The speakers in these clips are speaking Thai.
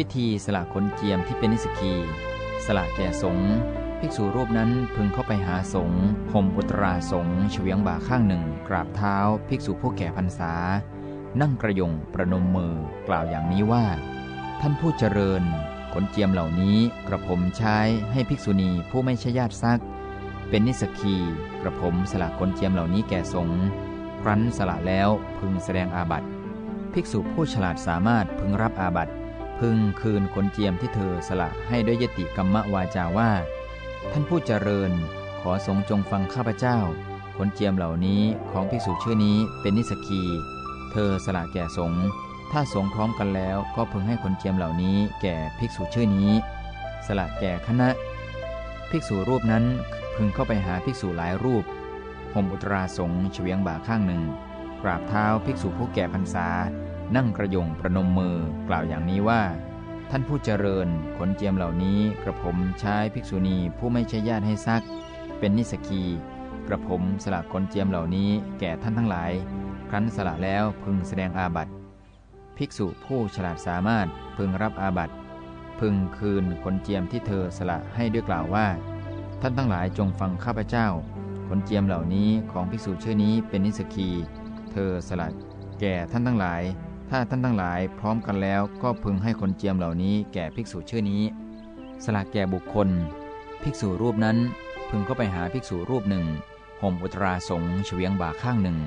พิธีสละขนเจียมที่เป็นนิสกี สละแก่สงฆ์ภิกษุรูปนั้นพึงเข้าไปหาสงฆ์ห่มอุตราสงฆ์เฉียงบ่าข้างหนึ่ง กราบเท้า ภิกษุผู้แก่พรรษา นั่งกระยงประนมมือกล่าวอย่างนี้ว่า ท่านผู้เจริญ ขนเจียมเหล่านี้กระผมใช้ให้ภิกษุณีผู้ไม่ใช่ญาติซัก เป็นนิสกีกระผมสละขนเจียมเหล่านี้แก่สงฆ์ครั้นสละแล้วพึงแสดงอาบัติภิกษุผู้ฉลาดสามารถพึงรับอาบัติ พึงคืนขนเจียมที่เธอสละให้ด้วยยติกรรมวาจาว่า ท่านผู้เจริญขอสงจงฟังข้าพเจ้า ขนเจียมเหล่านี้ของภิกษุชื่อนี้เป็นนิสกี เธอสละแก่สงถ้าสงพร้อมกันแล้วก็พึงให้ขนเจียมเหล่านี้แก่ภิกษุชื่อนี้ สละแก่คณะ ภิกษุรูปนั้นพึงเข้าไปหาภิกษุหลายรูปห่มอุตราสงเฉียงบ่าข้างหนึ่งกราบเท้าภิกษุผู้แก่พรรษา นั่งกระยงประนมมือกล่าวอย่างนี้ว่า ท่านผู้เจริญขนเจียมเหล่านี้กระผมใช้ภิกษุณีผู้ไม่ใช่ญาติให้ซัก เป็นนิสกีกระผมสละขนเจียมเหล่านี้แก่ท่านทั้งหลาย ครั้นสละแล้วพึงแสดงอาบัติภิกษุผู้ฉลาดสามารถพึงรับอาบัติพึงคืนขนเจียมที่เธอสละให้ด้วยกล่าวว่า ท่านทั้งหลายจงฟังข้าพเจ้าขนเจียมเหล่านี้ของภิกษุชื่อนี้เป็นนิสกี เธอสละแก่ท่านทั้งหลาย ถ้าท่านทั้งหลายพร้อมกันแล้วก็พึงให้ขนเจียมเหล่านี้แก่ภิกษุชื่อนี้ สละแก่บุคคล ภิกษุรูปนั้นพึงเข้าไปหาภิกษุรูปหนึ่งห่มอุตราสงเฉียงบ่าข้างหนึ่ง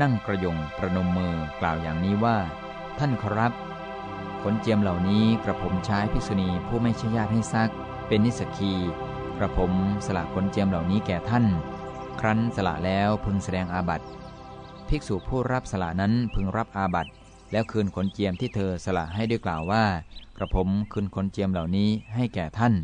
นั่งกระยงประนมมือกล่าวอย่างนี้ว่า ท่านครับขนเจียมเหล่านี้กระผมใช้ภิกษุณีผู้ไม่ใช่ญาติให้ซัก เป็นนิสกีกระผมสละขนเจียมเหล่านี้แก่ท่าน ครั้นสละแล้วพึงแสดงอาบัติภิกษุผู้รับสละนั้นพึงรับอาบัติ แล้วคืนขนเจียมที่เธอสละให้ด้วยกล่าวว่า กระผมคืนขนเจียมเหล่านี้ให้แก่ท่าน